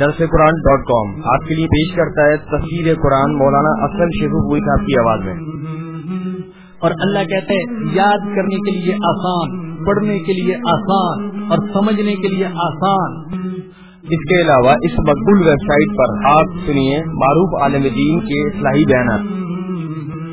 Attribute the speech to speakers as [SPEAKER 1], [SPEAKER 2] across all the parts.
[SPEAKER 1] درس قرآن dot com آپ کے لیے پیش کرتا ہے تصویر قرآن مولانا اصل شیخ ہوئی صاحب کی آواز میں۔
[SPEAKER 2] اور اللہ کہتے ہیں، یاد کرنے کے لیے آسان، پڑھنے کے لیے آسان اور سمجھنے کے لیے آسان۔
[SPEAKER 1] اس کے علاوہ اس مقبول ویب سائٹ پر آپ سنیے معروف عالم دین کے اصلاحی بیانات۔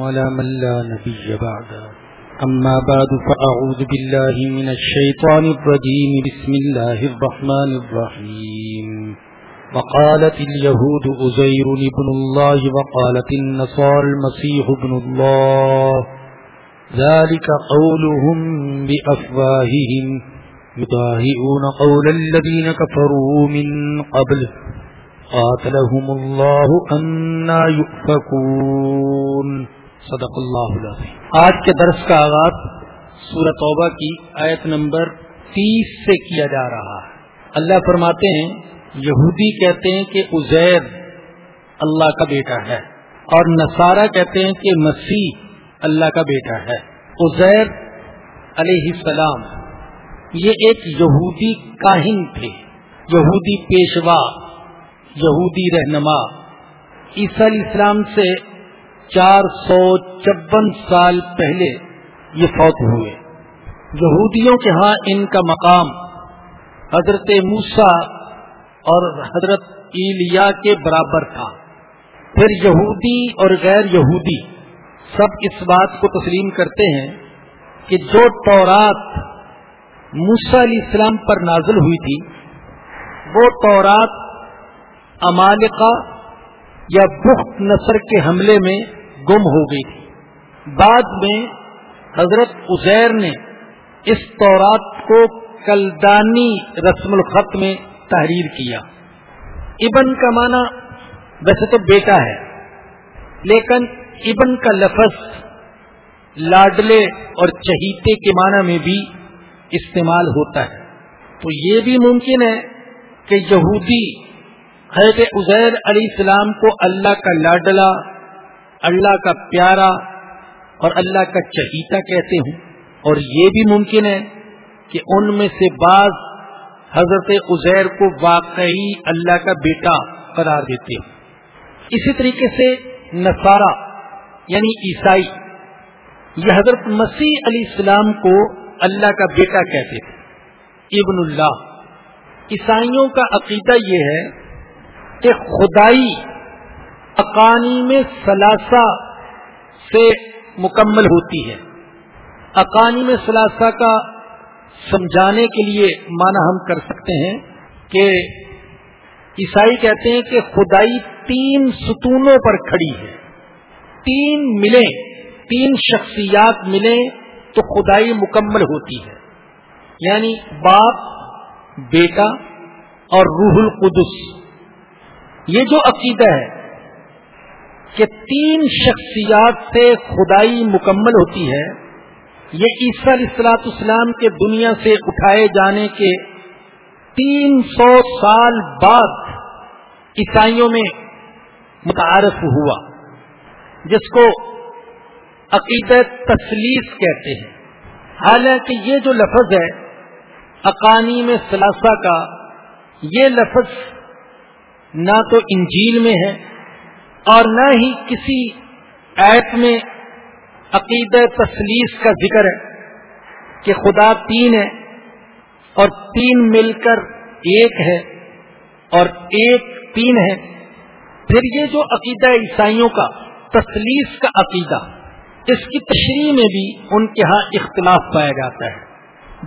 [SPEAKER 1] ڈبلو
[SPEAKER 3] على من لا نبي بعد. أما بعد، فأعوذ بالله من الشيطان الرجيم. بسم الله الرحمن الرحيم. وقالت اليهود أزير ابن الله وقالت النصار المسيح ابن الله. ذلك قولهم بأفواههم. يضاهئون قول الذين كفروا من قبل. قاتلهم الله أنا يؤفكون. صدق الله العظيم
[SPEAKER 2] آج کے درس کا آغاز سورہ توبہ کی آیت نمبر تیس سے کیا جا رہا ہے۔ اللہ فرماتے ہیں، یہودی کہتے ہیں کہ عزیر اللہ کا بیٹا ہے اور نصارہ کہتے ہیں کہ مسیح اللہ کا بیٹا ہے۔ عزیر علیہ السلام، یہ ایک یہودی کاہن تھے، یہودی پیشوا، یہودی رہنما۔ عیسی علیہ السلام سے چار سو چون سال پہلے یہ فوت ہوئے۔ یہودیوں کے ہاں ان کا مقام حضرت موسا اور حضرت ایلیا کے برابر تھا۔ پھر یہودی اور غیر یہودی سب اس بات کو تسلیم کرتے ہیں کہ جو تورات موسا علیہ السلام پر نازل ہوئی تھی، وہ تورات امالکا یا بخت نصر کے حملے میں گم ہو گئی تھی۔ بعد میں حضرت عزیر نے اس تورات کو کلدانی رسم الخط میں تحریر کیا۔ ابن کا معنی ویسے تو بیٹا ہے، لیکن ابن کا لفظ لاڈلے اور چہیتے کے معنی میں بھی استعمال ہوتا ہے۔ تو یہ بھی ممکن ہے کہ یہودی حضرت عزیر علیہ السلام کو اللہ کا لاڈلا اللہ کا پیارا اور اللہ کا چہیتا کہتے ہوں۔ اور یہ بھی ممکن ہے کہ ان میں سے بعض حضرت عزیر کو واقعی اللہ کا بیٹا قرار دیتے ہوں۔ اسی طریقے سے نصارہ یعنی عیسائی، یہ حضرت مسیح علیہ السلام کو اللہ کا بیٹا کہتے تھے ابن اللہ، عیسائیوں کا عقیدہ یہ ہے کہ خدائی اقانی میں ثلاثہ سے مکمل ہوتی ہے۔ اقانی میں ثلاثہ کا سمجھانے کے لیے مانا ہم کر سکتے ہیں کہ عیسائی کہتے ہیں کہ خدائی تین ستونوں پر کھڑی ہے۔ تین ملیں، تین شخصیات ملیں تو خدائی مکمل ہوتی ہے۔ یعنی باپ، بیٹا اور روح القدس۔ یہ جو عقیدہ ہے کہ تین شخصیات سے خدائی مکمل ہوتی ہے، یہ عیسیٰ السلاط اسلام کے دنیا سے اٹھائے جانے کے تین سو سال بعد عیسائیوں میں متعارف ہوا، جس کو عقیدت تسلیس کہتے ہیں۔ حالانکہ یہ جو لفظ ہے اقانی میں ثلاثہ کا، یہ لفظ نہ تو انجیل میں ہے اور نہ ہی کسی ایپ میں عقید تسلیس کا ذکر ہے کہ خدا تین ہے اور تین مل کر ایک ہے اور ایک تین ہے۔ پھر یہ جو عقیدہ عیسائیوں کا، تسلیس کا عقیدہ، اس کی تشریح میں بھی ان کے ہاں اختلاف پایا جاتا ہے۔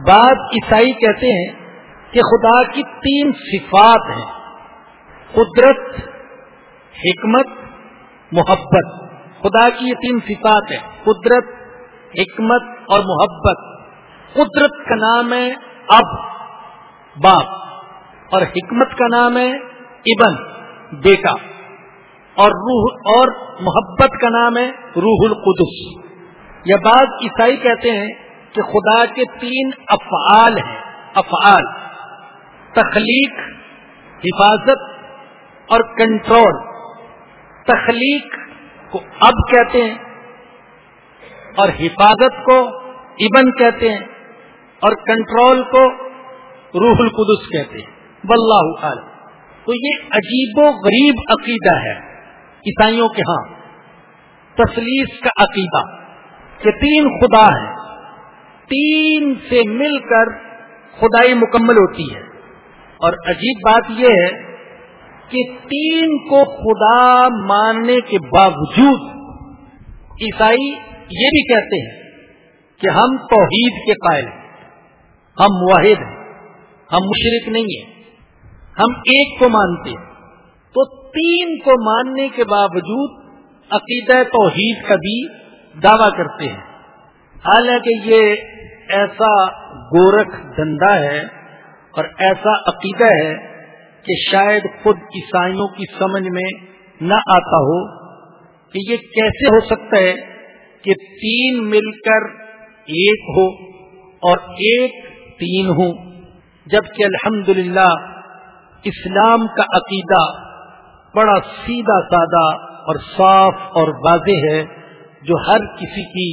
[SPEAKER 2] بعض عیسائی کہتے ہیں کہ خدا کی تین صفات ہیں۔ قدرت، حکمت محبت۔ خدا کی یہ تین صفات ہیں، قدرت، حکمت اور محبت۔ قدرت کا نام ہے اب، باپ۔ اور حکمت کا نام ہے ابن، بیٹا۔ اور روح، اور محبت کا نام ہے روح القدس۔ یا بعض عیسائی کہتے ہیں کہ خدا کے تین افعال ہیں۔ افعال۔ تخلیق، حفاظت اور کنٹرول۔ تخلیق کو اب کہتے ہیں اور حفاظت کو ابن کہتے ہیں اور کنٹرول کو روح القدس کہتے ہیں۔ واللہ عالم تو یہ عجیب و غریب عقیدہ ہے۔ عیسائیوں کے ہاں۔ تسلیس کا عقیدہ کہ تین خدا ہے تین سے مل کر خدائی مکمل ہوتی ہے۔ اور عجیب بات یہ ہے کہ تین کو خدا ماننے کے باوجود عیسائی یہ بھی کہتے ہیں کہ ہم توحید کے قائل ہیں، ہم واحد ہیں، ہم مشرق نہیں ہیں، ہم ایک کو مانتے ہیں۔ تو تین کو ماننے کے باوجود عقیدہ توحید کا بھی دعوی کرتے ہیں۔ حالانکہ یہ ایسا گورکھ دندا ہے اور ایسا عقیدہ ہے کہ شاید خود عیسائیوں کی سمجھ میں نہ آتا ہو کہ یہ کیسے ہو سکتا ہے کہ تین مل کر ایک ہو اور ایک تین ہو جبکہ الحمدللہ اسلام کا عقیدہ بڑا سیدھا سادہ اور صاف اور واضح ہے جو ہر کسی کی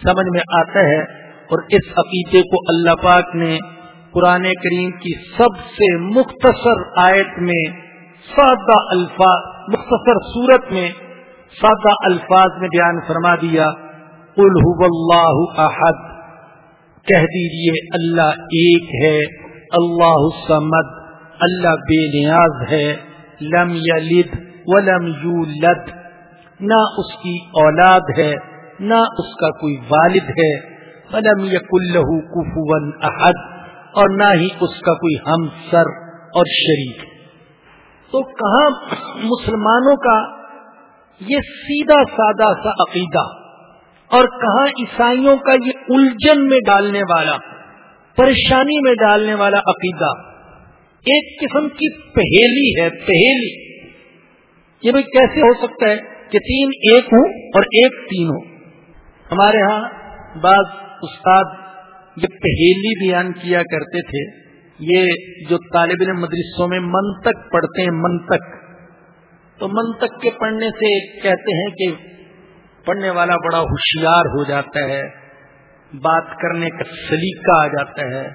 [SPEAKER 2] سمجھ میں آتا ہے اور اس عقیدے کو اللہ پاک نے قرآن کریم کی سب سے مختصر آیت میں، سادہ الفاظ، مختصر صورت میں سادہ الفاظ میں بیان فرما دیا، قل هو اللہ احد، کہہ دیجیے اللہ ایک ہے، اللہ سمد اللہ بے نیاز ہے، لم یلد ولم یولد، نہ اس کی اولاد ہے، نہ اس کا کوئی والد ہے ولم یکلہ کفوا احد۔ اور نہ ہی اس کا کوئی ہم سر اور شریک۔ تو کہاں مسلمانوں کا یہ سیدھا سادہ سا عقیدہ اور کہاں عیسائیوں کا یہ الجھن میں ڈالنے والا، پریشانی میں ڈالنے والا عقیدہ۔ ایک قسم کی پہیلی ہے، پہیلی۔ یہ بھائی کیسے ہو سکتا ہے کہ تین ایک ہوں اور ایک تین ہو ہمارے ہاں بعض استاد یہ پہیلی بیان کیا کرتے تھے، یہ جو طالب علم مدرسوں میں منتق پڑھتے ہیں منتق تو منتق کے پڑھنے سے کہتے ہیں کہ پڑھنے والا بڑا ہوشیار ہو جاتا ہے، بات کرنے کا سلیقہ آ جاتا ہے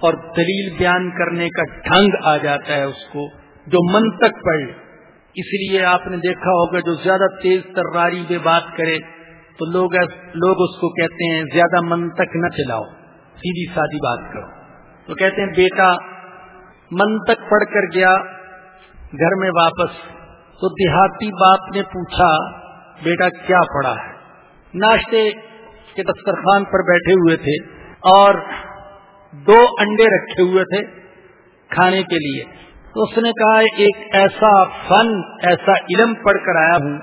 [SPEAKER 2] اور دلیل بیان کرنے کا ڈھنگ آ جاتا ہے اس کو، جو من تک پڑھے اس لیے آپ نے دیکھا ہوگا جو زیادہ تیز تراری میں بات کرے تو لوگ لوگ اس کو کہتے ہیں زیادہ من تک نہ چلاؤ۔ سیدھی سادی بات کرو۔ تو کہتے ہیں، بیٹا، من تک پڑھ کر گیا، گھر میں واپس۔ تو دیہاتی باپ نے پوچھا، بیٹا، کیا پڑھا ہے؟ ناشتے کے دسترخوان پر بیٹھے ہوئے تھے اور دو انڈے رکھے ہوئے تھے کھانے کے لیے۔ تو اس نے کہا، ایک ایسا فن، ایسا علم پڑھ کر آیا ہوں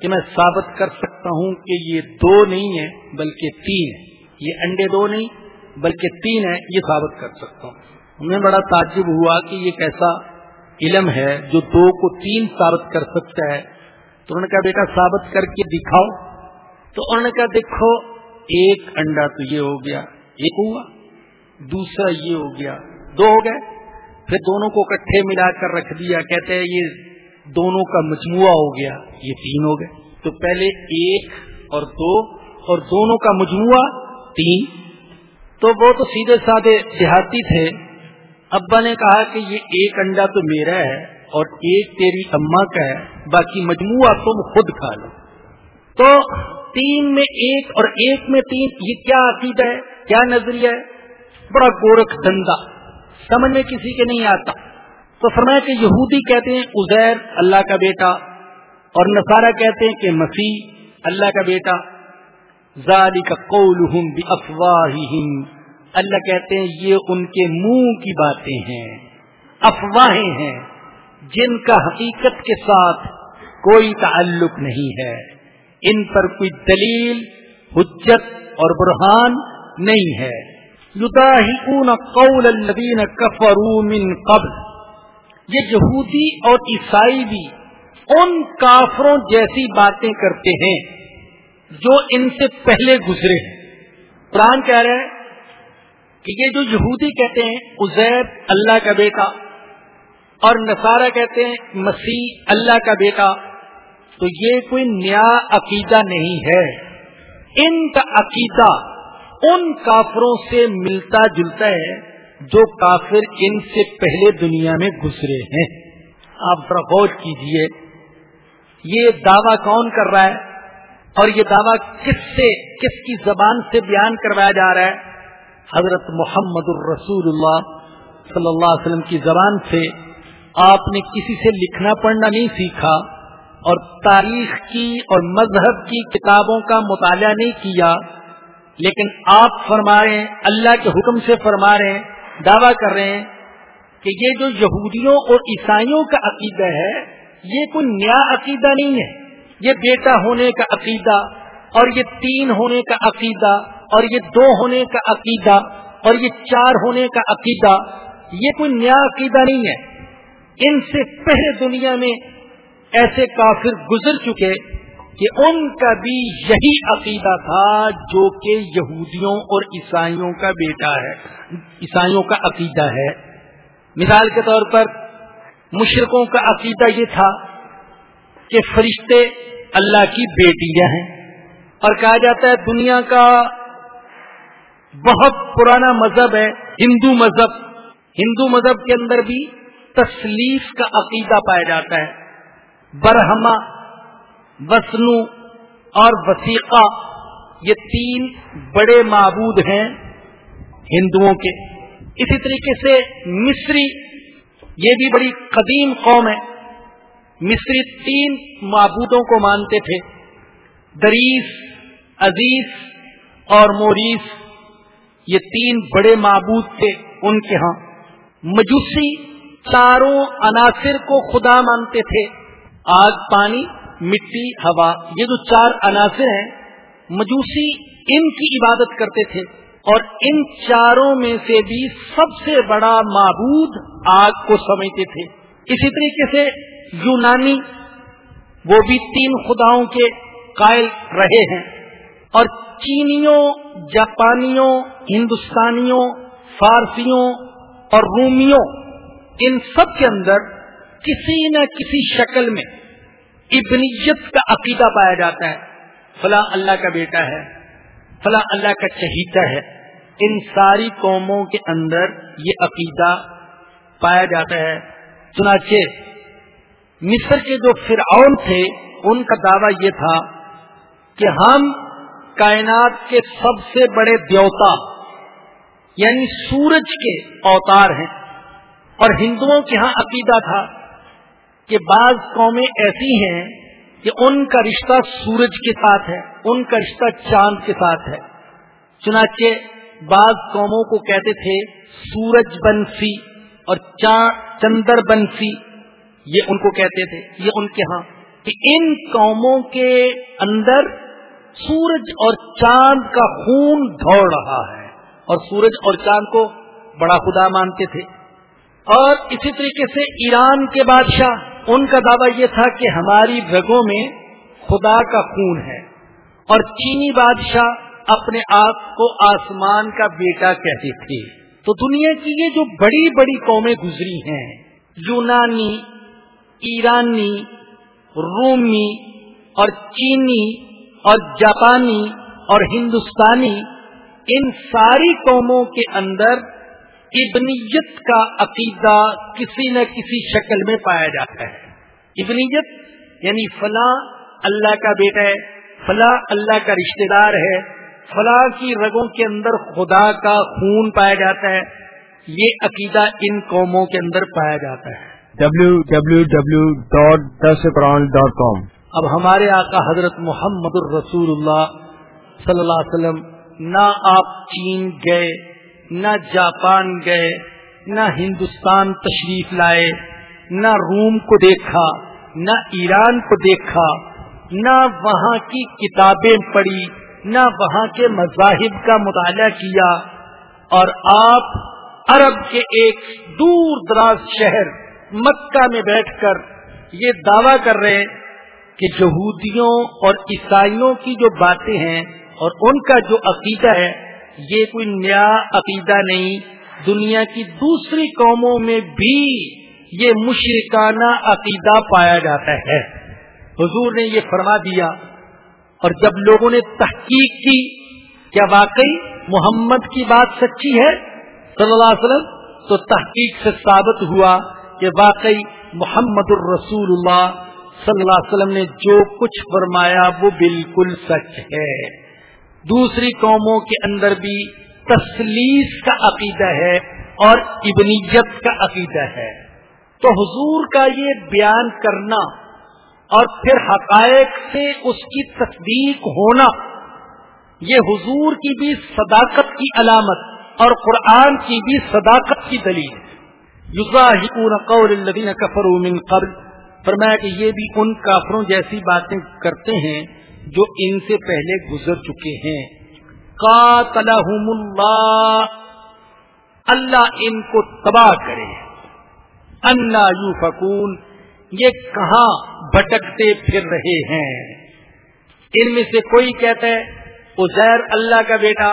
[SPEAKER 2] کہ میں ثابت کر سکتا ہوں کہ یہ دو نہیں ہے بلکہ تین ہے یہ انڈے دو نہیں بلکہ تین ہے یہ ثابت کر سکتا ہوں۔ ہمیں بڑا تعجب ہوا کہ یہ کیسا علم ہے جو دو کو تین ثابت کر سکتا ہے۔ تو انہوں نے کہا، بیٹا، ثابت کر کے دکھاؤ۔ تو انہوں نے کہا، دیکھو، ایک انڈا تو یہ ہو گیا، ایک ہوا، دوسرا یہ ہو گیا، دو ہو گئے۔ پھر دونوں کو کٹھے ملا کر رکھ دیا، کہتے ہیں، یہ دونوں کا مجموعہ ہو گیا، یہ تین ہو گئے۔ تو پہلے ایک اور دو، اور دونوں کا مجموعہ تین۔ تو وہ تو سیدھے سادے دیہاتی تھے۔ ابا نے کہا کہ یہ ایک انڈا تو میرا ہے اور ایک تیری اما کا ہے، باقی مجموعہ تم خود کھا لو۔ تو تین میں ایک اور ایک میں تین، یہ کیا عقیدہ ہے؟ کیا نظریہ ہے؟ بڑا گورکھ دندا سمجھ میں کسی کے نہیں آتا۔ تو فرمایا کہ یہودی کہتے ہیں ازیر اللہ کا بیٹا اور نصارہ کہتے ہیں کہ مسیح اللہ کا بیٹا۔ ذالی کا قول افواہم اللہ کہتے ہیں یہ ان کے منہ کی باتیں ہیں، افواہیں ہیں، جن کا حقیقت کے ساتھ کوئی تعلق نہیں ہے۔ ان پر کوئی دلیل، حجت اور برہان نہیں ہے۔ قول الذين كفروا من قبل۔ یہ یہودی اور عیسائی بھی ان کافروں جیسی باتیں کرتے ہیں۔ جو ان سے پہلے گزرے ہیں۔ قرآن کہہ رہے ہیں کہ یہ جو یہودی کہتے ہیں ازیر اللہ کا بیٹا، اور نصارہ کہتے ہیں، مسیح اللہ کا بیٹا، تو یہ کوئی نیا عقیدہ نہیں ہے۔ ان کا عقیدہ ان کافروں سے ملتا جلتا ہے جو کافر ان سے پہلے دنیا میں گزرے ہیں۔ آپ غور کیجیے، یہ دعویٰ کون کر رہا ہے؟ اور یہ دعویٰ کس سے، کس کی زبان سے بیان کروایا جا رہا ہے؟ حضرت محمد الرسول اللہ صلی اللہ علیہ وسلم کی زبان سے۔ آپ نے کسی سے لکھنا پڑھنا نہیں سیکھا اور تاریخ کی اور مذہب کی کتابوں کا مطالعہ نہیں کیا، لیکن آپ فرما رہے ہیں، اللہ کے حکم سے فرما رہے ہیں، دعویٰ کر رہے ہیں کہ یہ جو یہودیوں اور عیسائیوں کا عقیدہ ہے، یہ کوئی نیا عقیدہ نہیں ہے۔ یہ بیٹا ہونے کا عقیدہ اور یہ تین ہونے کا عقیدہ اور یہ دو ہونے کا عقیدہ اور یہ چار ہونے کا عقیدہ، یہ کوئی نیا عقیدہ نہیں ہے۔ ان سے پہلے دنیا میں ایسے کافر گزر چکے کہ ان کا بھی یہی عقیدہ تھا جو کہ یہودیوں اور عیسائیوں کا بیٹا ہے، عیسائیوں کا عقیدہ ہے۔ مثال کے طور پر مشرقوں کا عقیدہ یہ تھا کہ فرشتے اللہ کی بیٹیاں ہیں۔ اور کہا جاتا ہے دنیا کا بہت پرانا مذہب ہے، ہندو مذہب۔ ہندو مذہب کے اندر بھی تصلیف کا عقیدہ پایا جاتا ہے۔ برہما، وسنو اور وسیقہ یہ تین بڑے معبود ہیں ہندوؤں کے۔ اسی طریقے سے مصری، یہ بھی بڑی قدیم قوم ہے۔ مصری تین معبودوں کو مانتے تھے۔ دریس، عزیز اور موریس۔ یہ تین بڑے معبود تھے ان کے ہاں۔ مجوسی چاروں عناصر کو خدا مانتے تھے۔ آگ، پانی، مٹی، ہوا۔ یہ جو چار عناصر ہیں، مجوسی ان کی عبادت کرتے تھے۔ اور ان چاروں میں سے بھی سب سے بڑا معبود آگ کو سمجھتے تھے۔ اسی طریقے سے یونانی، وہ بھی تین خداؤں کے قائل رہے ہیں۔ اور چینیوں، جاپانیوں، ہندوستانیوں، فارسیوں اور رومیوں، ان سب کے اندر کسی نہ کسی شکل میں ابنیت کا عقیدہ پایا جاتا ہے۔ فلاں اللہ کا بیٹا ہے، فلاں اللہ کا چہیتا ہے۔ ان ساری قوموں کے اندر یہ عقیدہ پایا جاتا ہے۔ چنانچہ مصر کے جو فرعون تھے، ان کا دعویٰ یہ تھا کہ ہم کائنات کے سب سے بڑے دیوتا یعنی سورج کے اوتار ہیں۔ اور ہندوؤں کے ہاں عقیدہ تھا کہ بعض قومیں ایسی ہیں کہ ان کا رشتہ سورج کے ساتھ ہے، ان کا رشتہ چاند کے ساتھ ہے۔ چنانچہ بعض قوموں کو کہتے تھے، سورج بنسی اور چندر بنسی یہ ان کو کہتے تھے، یہ ان کے ہاں کہ ان قوموں کے اندر سورج اور چاند کا خون دوڑ رہا ہے۔ اور سورج اور چاند کو بڑا خدا مانتے تھے۔ اور اسی طریقے سے ایران کے بادشاہ، ان کا دعویٰ یہ تھا کہ ہماری رگوں میں خدا کا خون ہے۔ اور چینی بادشاہ اپنے آپ کو آسمان کا بیٹا کہتے تھے تو دنیا کی یہ جو بڑی بڑی قومیں گزری ہیں، یونانی ایرانی، رومی اور چینی اور جاپانی اور ہندوستانی، ان ساری قوموں کے اندر ابنیت کا عقیدہ کسی نہ کسی شکل میں پایا جاتا ہے۔ ابنیت یعنی فلاں اللہ کا بیٹا ہے، فلاں اللہ کا رشتہ دار ہے، فلاں کی رگوں کے اندر خدا کا خون پایا جاتا ہے۔ یہ عقیدہ ان قوموں کے اندر پایا جاتا ہے۔
[SPEAKER 1] ڈبلو ڈاٹ کام
[SPEAKER 2] اب ہمارے آقا حضرت محمد الرسول اللہ صلی اللہ علیہ وسلم نہ آپ چین گئے، نہ جاپان گئے، نہ ہندوستان تشریف لائے، نہ روم کو دیکھا، نہ ایران کو دیکھا، نہ وہاں کی کتابیں پڑھی، نہ وہاں کے مذاہب کا مطالعہ کیا، اور آپ عرب کے ایک دور دراز شہر مکہ میں بیٹھ کر یہ دعویٰ کر رہے ہیں کہ یہودیوں اور عیسائیوں کی جو باتیں ہیں اور ان کا جو عقیدہ ہے، یہ کوئی نیا عقیدہ نہیں۔ دنیا کی دوسری قوموں میں بھی یہ مشرکانہ عقیدہ پایا جاتا ہے۔ حضور نے یہ فرما دیا اور جب لوگوں نے تحقیق کی، کیا واقعی محمد کی بات سچی ہے؟ صلی اللہ علیہ وسلم، تو تحقیق سے ثابت ہوا کہ واقعی محمد الرسول اللہ صلی اللہ علیہ وسلم نے جو کچھ فرمایا وہ بالکل سچ ہے۔ دوسری قوموں کے اندر بھی تسلیس کا عقیدہ ہے اور ابنیت کا عقیدہ ہے۔ تو حضور کا یہ بیان کرنا اور پھر حقائق سے اس کی تصدیق ہونا، یہ حضور کی بھی صداقت کی علامت اور قرآن کی بھی صداقت کی دلیل ہے۔ قول الذین کفروا من قبل۔ فرمایا کہ یہ بھی ان کافروں جیسی باتیں کرتے ہیں جو ان سے پہلے گزر چکے ہیں۔ قاتلہم اللہ۔ اللہ ان کو تباہ کرے۔ اللہ یو فکون یہ کہاں بھٹکتے پھر رہے ہیں؟ ان میں سے کوئی کہتا ہے ازیر اللہ کا بیٹا،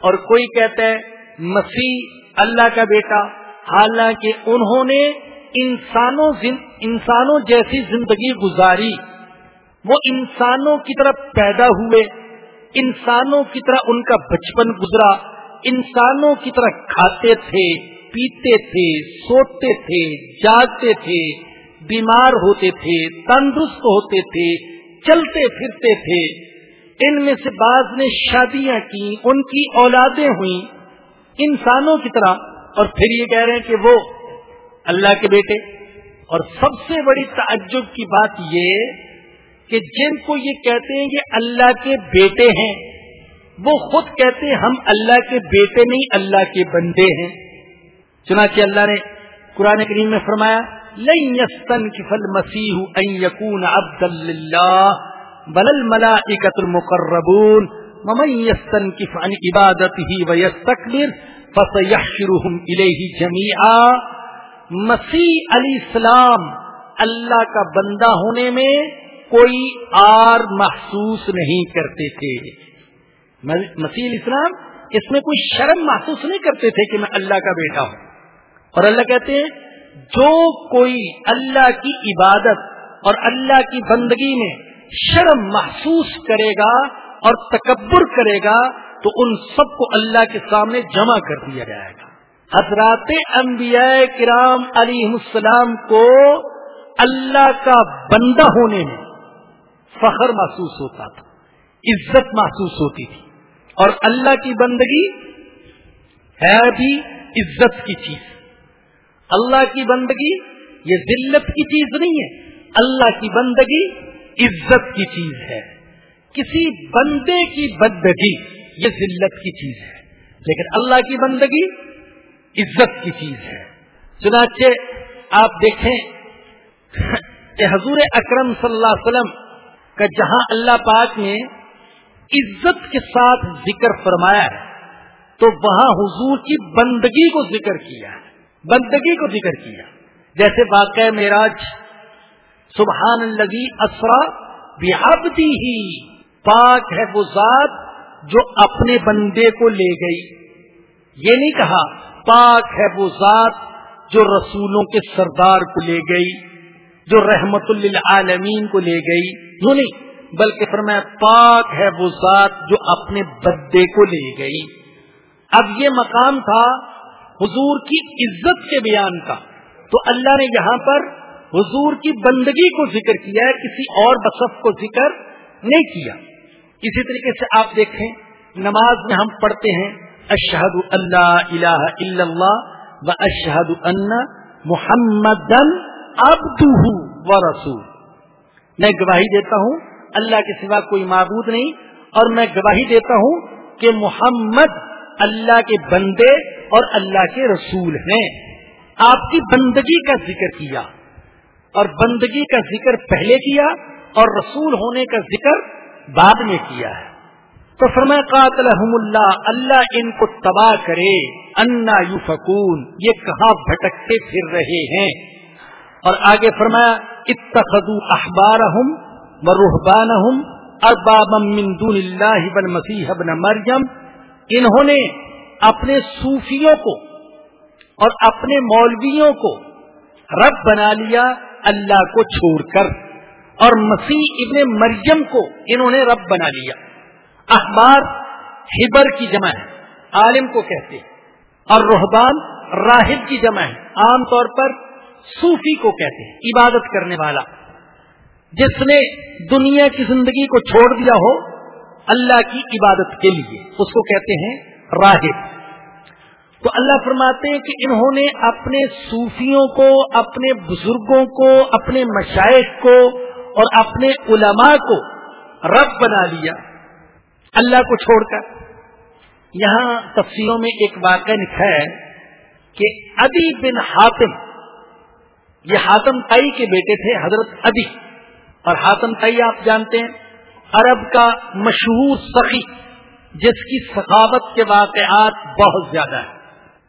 [SPEAKER 2] اور کوئی کہتا ہے، مسیح اللہ کا بیٹا۔ حالانکہ انہوں نے انسانوں انسانوں جیسی زندگی گزاری۔ وہ انسانوں کی طرف پیدا ہوئے، انسانوں کی طرح ان کا بچپن گزرا، انسانوں کی طرح کھاتے تھے، پیتے تھے، سوتے تھے، جاگتے تھے، بیمار ہوتے تھے، تندرست ہوتے تھے، چلتے پھرتے تھے۔ ان میں سے بعض نے شادیاں کی ان کی اولادیں ہوئیں۔ انسانوں کی طرح اور پھر یہ کہہ رہے ہیں کہ وہ اللہ کے بیٹے۔ اور سب سے بڑی تعجب کی بات یہ کہ جن کو یہ کہتے ہیں کہ اللہ کے بیٹے ہیں، وہ خود کہتے ہیں ہم اللہ کے بیٹے نہیں، اللہ کے بندے ہیں۔ چنانچہ اللہ نے قرآن کریم میں فرمایا، لن مسیح یقون عبد اللہ ملا اکت المقربون۔ ممن کف ان عبادت ہی ویستکبر فسیحشرهم الیہ مسیح علیہ السلام اللہ کا بندہ ہونے میں کوئی آر محسوس نہیں کرتے تھے۔ مسیح اسلام اس میں کوئی شرم محسوس نہیں کرتے تھے کہ میں اللہ کا بیٹا ہوں۔ اور اللہ کہتے ہیں، جو کوئی اللہ کی عبادت اور اللہ کی بندگی میں شرم محسوس کرے گا اور تکبر کرے گا تو ان سب کو اللہ کے سامنے جمع کر دیا جائے گا۔ حضرات انبیاء کرام علی السلام کو اللہ کا بندہ ہونے میں فخر محسوس ہوتا تھا، عزت محسوس ہوتی تھی۔ اور اللہ کی بندگی ہے بھی عزت کی چیز۔ اللہ کی بندگی یہ ذلت کی چیز نہیں ہے، اللہ کی بندگی عزت کی چیز ہے۔ کسی بندے کی بندگی یہ ذلت کی چیز ہے، لیکن اللہ کی بندگی عزت کی چیز ہے۔ چنانچہ آپ دیکھیں کہ حضور اکرم صلی اللہ علیہ وسلم کہ جہاں اللہ پاک نے عزت کے ساتھ ذکر فرمایا ہے، تو وہاں حضور کی بندگی کو ذکر کیا ہے، بندگی کو ذکر کیا۔ جیسے واقع معراج، سبحان الگی اسرا بحبدی ہی پاک ہے وہ ذات جو اپنے بندے کو لے گئی۔ یہ نہیں کہا پاک ہے وہ ذات جو رسولوں کے سردار کو لے گئی، جو رحمت للعالمین کو لے گئی۔ یوں نہیں، بلکہ فرمایا پاک ہے وہ ذات جو اپنے بدے کو لے گئی۔ اب یہ مقام تھا حضور کی عزت کے بیان کا۔ تو اللہ نے یہاں پر حضور کی بندگی کو ذکر کیا ہے، کسی اور بصف کو ذکر نہیں کیا۔ اسی طریقے سے آپ دیکھیں، نماز میں ہم پڑھتے ہیں، اشہد اللہ الہ الا اللہ و اشہد ان محمد و رسول میں گواہی دیتا ہوں، اللہ کے سوا کوئی معبود نہیں، اور میں گواہی دیتا ہوں کہ محمد اللہ کے بندے اور اللہ کے رسول ہیں۔ آپ کی بندگی کا ذکر کیا، اور بندگی کا ذکر پہلے کیا، اور رسول ہونے کا ذکر بعد میں کیا ہے۔ تو فرمایا قاتل اللہ اللہ ان کو تباہ کرے۔ انا یو فکون یہ کہاں بھٹکتے پھر رہے ہیں۔ اور آگے فرمایا، اتخذوا احبارهم وروحبانهم اربابا من دون اللہ بن مسیح بن مریم۔ انہوں نے اپنے صوفیوں کو اور اپنے مولویوں کو رب بنا لیا، اللہ کو چھوڑ کر۔ اور مسیح ابن مریم کو انہوں نے رب بنا لیا۔ اخبار ہبر کی جمع ہے، عالم کو کہتے ہیں۔ اور روحبان راہب کی جمع ہے، عام طور پر صوفی کو کہتے ہیں، عبادت کرنے والا۔ جس نے دنیا کی زندگی کو چھوڑ دیا ہو، اللہ کی عبادت کے لیے، اس کو کہتے ہیں راہب۔ تو اللہ فرماتے ہیں کہ انہوں نے اپنے صوفیوں کو، اپنے بزرگوں کو، اپنے مشائق کو اور اپنے علماء کو رب بنا لیا، اللہ کو چھوڑ کر۔ یہاں تفصیلوں میں ایک واقعہ لکھا ہے کہ ادی بن حاتم، یہ حاتم تائی کے بیٹے تھے، حضرت ادی اور حاتم تائی آپ جانتے ہیں، عرب کا مشہور سخی، جس کی ثقافت کے واقعات بہت زیادہ ہیں۔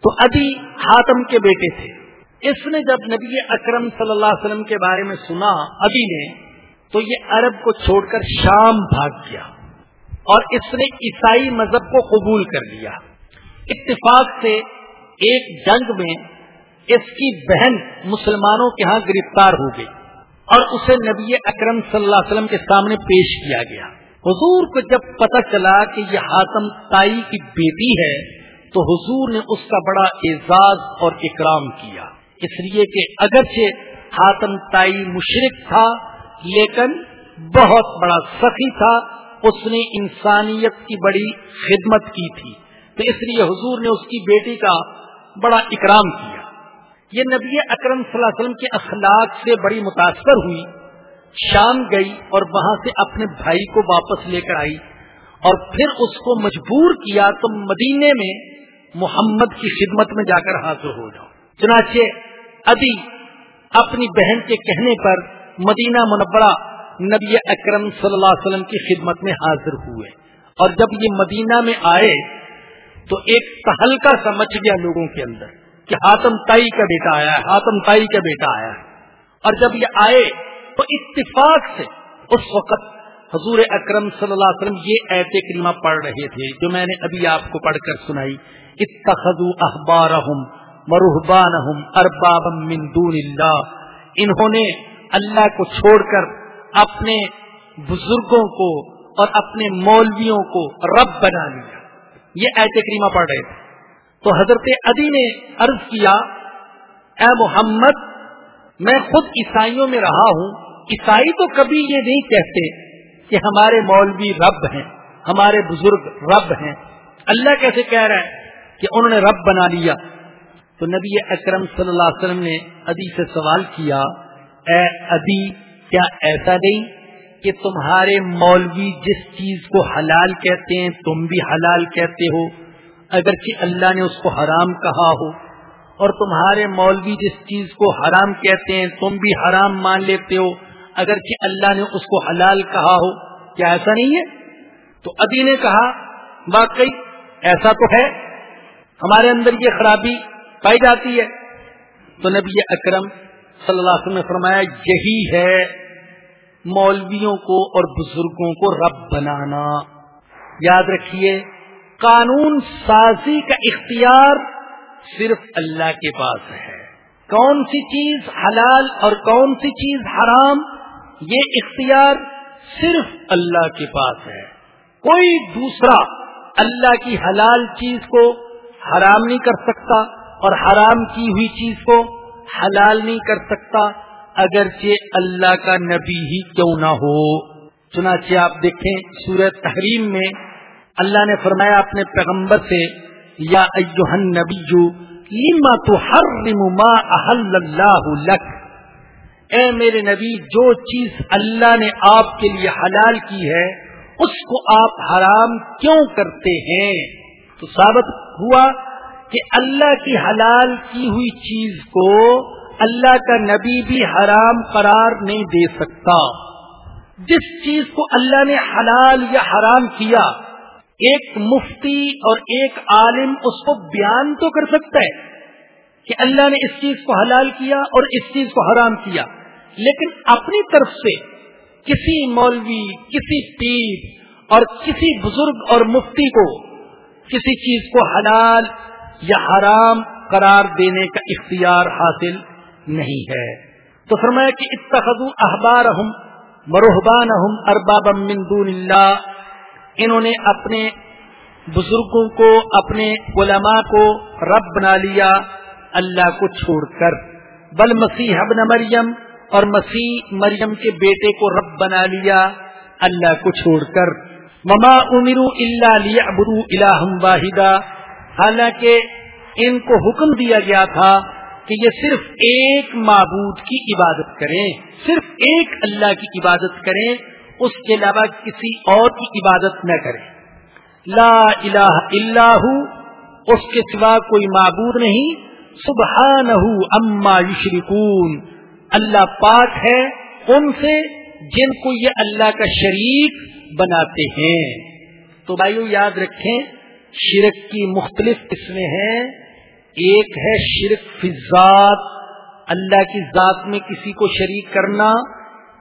[SPEAKER 2] تو ابھی حاتم کے بیٹے تھے۔ اس نے جب نبی اکرم صلی اللہ علیہ وسلم کے بارے میں سنا ابھی نے تو یہ عرب کو چھوڑ کر شام بھاگ گیا اور اس نے عیسائی مذہب کو قبول کر لیا۔ اتفاق سے ایک جنگ میں اس کی بہن مسلمانوں کے ہاں گرفتار ہو گئی اور اسے نبی اکرم صلی اللہ علیہ وسلم کے سامنے پیش کیا گیا۔ حضور کو جب پتہ چلا کہ یہ حاتم تائی کی بیٹی ہے، تو حضور نے اس کا بڑا اعزاز اور اکرام کیا۔ اس لیے کہ اگرچہ حاتم تائی مشرق تھا لیکن بہت بڑا سخی تھا، اس نے انسانیت کی بڑی خدمت کی تھی۔ تو اس لیے حضور نے اس کی بیٹی کا بڑا اکرام کیا۔ یہ نبی اکرم صلی اللہ علیہ وسلم کے اخلاق سے بڑی متاثر ہوئی۔ شام گئی اور وہاں سے اپنے بھائی کو واپس لے کر آئی اور پھر اس کو مجبور کیا تو مدینے میں محمد کی خدمت میں جا کر حاضر ہو جاؤ۔ چنانچہ ابھی اپنی بہن کے کہنے پر مدینہ منورہ نبی اکرم صلی اللہ علیہ وسلم کی خدمت میں حاضر ہوئے۔ اور جب یہ مدینہ میں آئے تو ایک تہلکا سمجھ گیا لوگوں کے اندر کہ ہاتم تائی کا بیٹا آیا ہے، ہاتم تائی کا بیٹا آیا ہے۔ اور جب یہ آئے تو اتفاق سے اس وقت حضور اکرم صلی اللہ علیہ وسلم یہ ایت کریمہ پڑھ رہے تھے جو میں نے ابھی آپ کو پڑھ کر سنائی۔ اتخذوا احبارهم ورهبانهم اربابا من دون اللہ انہوں نے اللہ کو چھوڑ کر اپنے بزرگوں کو اور اپنے مولویوں کو رب بنا لیا۔ یہ ایت کریمہ پڑھ رہے تھے۔ تو حضرت ادی نے عرض کیا، اے محمد، میں خود عیسائیوں میں رہا ہوں۔ عیسائی تو کبھی یہ نہیں کہتے کہ ہمارے مولوی رب ہیں، ہمارے بزرگ رب ہیں۔ اللہ کیسے کہہ رہا ہے کہ انہوں نے رب بنا لیا؟ تو نبی اکرم صلی اللہ علیہ وسلم نے ادی سے سوال کیا اے ادی کیا ایسا نہیں کہ تمہارے مولوی جس چیز کو حلال کہتے ہیں، تم بھی حلال کہتے ہو؟ اگرچہ اللہ نے اس کو حرام کہا ہو۔ اور تمہارے مولوی جس چیز کو حرام کہتے ہیں، تم بھی حرام مان لیتے ہو۔ اگرچہ اللہ نے اس کو حلال کہا ہو۔ کیا ایسا نہیں ہے؟ تو ادی نے کہا، واقعی ایسا تو ہے۔ ہمارے اندر یہ خرابی پائی جاتی ہے۔ تو نبی اکرم صلی اللہ علیہ وسلم نے فرمایا، یہی ہے مولویوں کو اور بزرگوں کو رب بنانا۔ یاد رکھیے، قانون سازی کا اختیار صرف اللہ کے پاس ہے۔ کون سی چیز حلال اور کون سی چیز حرام، یہ اختیار صرف اللہ کے پاس ہے۔ کوئی دوسرا اللہ کی حلال چیز کو حرام نہیں کر سکتا اور حرام کی ہوئی چیز کو حلال نہیں کر سکتا، اگرچہ اللہ کا نبی ہی کیوں نہ ہو۔ چنانچہ آپ دیکھیں سورہ تحریم میں اللہ نے فرمایا اپنے پیغمبر سے، یا ایوہن نبی جو لما تحرم ما احل اللہ لک؟ اے میرے نبی، جو چیز اللہ نے آپ کے لیے حلال کی ہے، اس کو آپ حرام کیوں کرتے ہیں؟ تو ثابت ہوا کہ اللہ کی حلال کی ہوئی چیز کو اللہ کا نبی بھی حرام قرار نہیں دے سکتا۔ جس چیز کو اللہ نے حلال یا حرام کیا، ایک مفتی اور ایک عالم اس کو بیان تو کر سکتا ہے کہ اللہ نے اس چیز کو حلال کیا اور اس چیز کو حرام کیا، لیکن اپنی طرف سے کسی مولوی، کسی پیر اور کسی بزرگ اور مفتی کو کسی چیز کو حلال یا حرام قرار دینے کا اختیار حاصل نہیں ہے۔ تو فرمایا کہ اتخذوا احبارہم مرحبانہم اربابا من دون اللہ۔ انہوں نے اپنے بزرگوں کو، اپنے علماء کو رب بنا لیا اللہ کو چھوڑ کر۔ بل مسیح ابن مریم اور مسیح مریم کے بیٹے کو رب بنا لیا اللہ کو چھوڑ کر۔ مما امرو اللہ لیا ابرو الہم واحدہ حالانکہ ان کو حکم دیا گیا تھا کہ یہ صرف ایک معبود کی عبادت کریں، صرف ایک اللہ کی عبادت کریں، اس کے علاوہ کسی اور کی عبادت نہ کریں۔ لا الہ الا ہو، اس کے سوا کوئی معبود نہیں۔ سبحانہ اما یشرکون۔ اللہ پاک ہے ان سے جن کو یہ اللہ کا شریک بناتے ہیں۔ تو بھائیو یاد رکھیں شرک کی مختلف قسمیں ہیں۔ ایک ہے شرک فی ذات اللہ کی ذات میں کسی کو شریک کرنا۔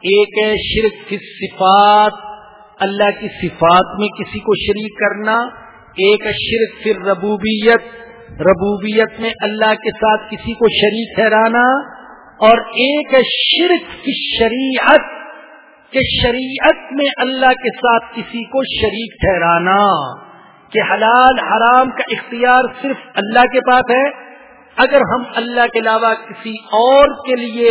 [SPEAKER 2] ایک ہے شرک فی صفات اللہ کی صفات میں کسی کو شریک کرنا۔ ایک ہے شرک فی ربوبیت ربوبیت میں اللہ کے ساتھ کسی کو شریک ٹھہرانا۔ اور ایک شرک کی شریعت کہ شریعت میں اللہ کے ساتھ کسی کو شریک ٹھہرانا۔ کہ حلال حرام کا اختیار صرف اللہ کے پاس ہے، اگر ہم اللہ کے علاوہ کسی اور کے لیے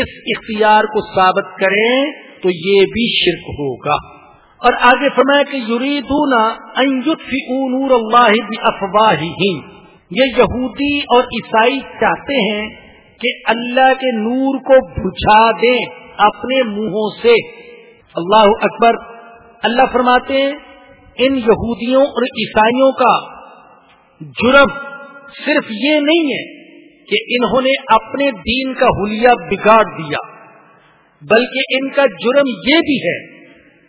[SPEAKER 2] اس اختیار کو ثابت کریں تو یہ بھی شرک ہوگا۔ اور آگے فرمایا کہ یریدون ان یطفئوا نور اللہ بافواہہم۔ یہ یہودی اور عیسائی چاہتے ہیں کہ اللہ کے نور کو بجھا دیں اپنے منہوں سے۔ اللہ اکبر۔ اللہ فرماتے ہیں ان یہودیوں اور عیسائیوں کا جرم صرف یہ نہیں ہے کہ انہوں نے اپنے دین کا حلیہ بگاڑ دیا، بلکہ ان کا جرم یہ بھی ہے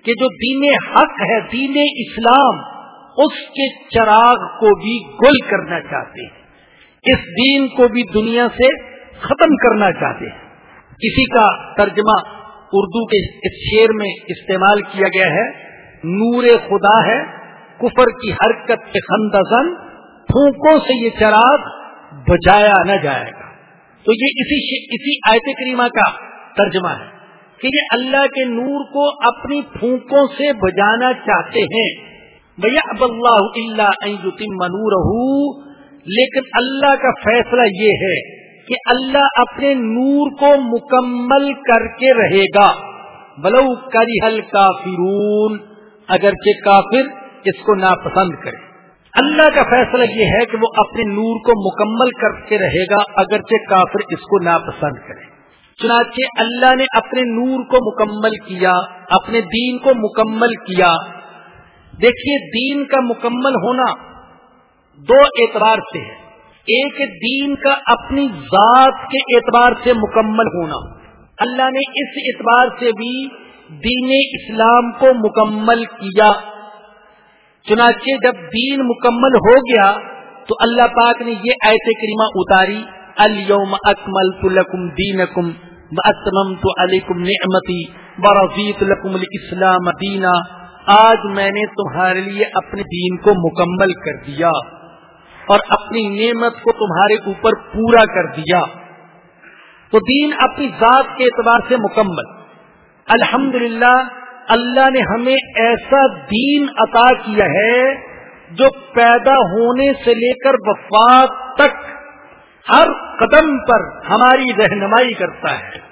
[SPEAKER 2] کہ جو دین حق ہے، دین اسلام، اس کے چراغ کو بھی گل کرنا چاہتے ہیں، اس دین کو بھی دنیا سے ختم کرنا چاہتے ہیں۔ کسی کا ترجمہ اردو کے اس شیر میں استعمال کیا گیا ہے۔ نور خدا ہے، کفر کی حرکت کے خندزن، پھونکوں سے یہ چراغ بجایا نہ جائے گا۔ تو یہ اسی اسی آیت کریمہ کا ترجمہ ہے کہ یہ اللہ کے نور کو اپنی پھونکوں سے بجانا چاہتے ہیں۔ بھیا اب اللہ اللہ منور لیکن اللہ کا فیصلہ یہ ہے کہ اللہ اپنے نور کو مکمل کر کے رہے گا۔ بلو کری حل کافرون اگرچہ کافر اس کو ناپسند کرے۔ اللہ کا فیصلہ یہ ہے کہ وہ اپنے نور کو مکمل کر کے رہے گا، اگرچہ کافر اس کو ناپسند کرے۔ چنانچہ اللہ نے اپنے نور کو مکمل کیا، اپنے دین کو مکمل کیا۔ دیکھیے، دین کا مکمل ہونا دو اعتبار سے ہے۔ ایک دین کا اپنی ذات کے اعتبار سے مکمل ہونا۔ اللہ نے اس اعتبار سے بھی دین اسلام کو مکمل کیا۔ چنانچہ جب دین مکمل ہو گیا تو اللہ پاک نے یہ ایسے کریمہ اتاری الوم اکمل لکم دینکم تو علیکم نعمتی برضیت لکم الاسلام دینا۔ آج میں نے تمہارے لیے اپنے دین کو مکمل کر دیا اور اپنی نعمت کو تمہارے اوپر پورا کر دیا۔ تو دین اپنی ذات کے اعتبار سے مکمل۔ الحمد اللہ نے ہمیں ایسا دین عطا کیا ہے جو پیدا ہونے سے لے کر وفات تک ہر قدم پر ہماری رہنمائی کرتا ہے۔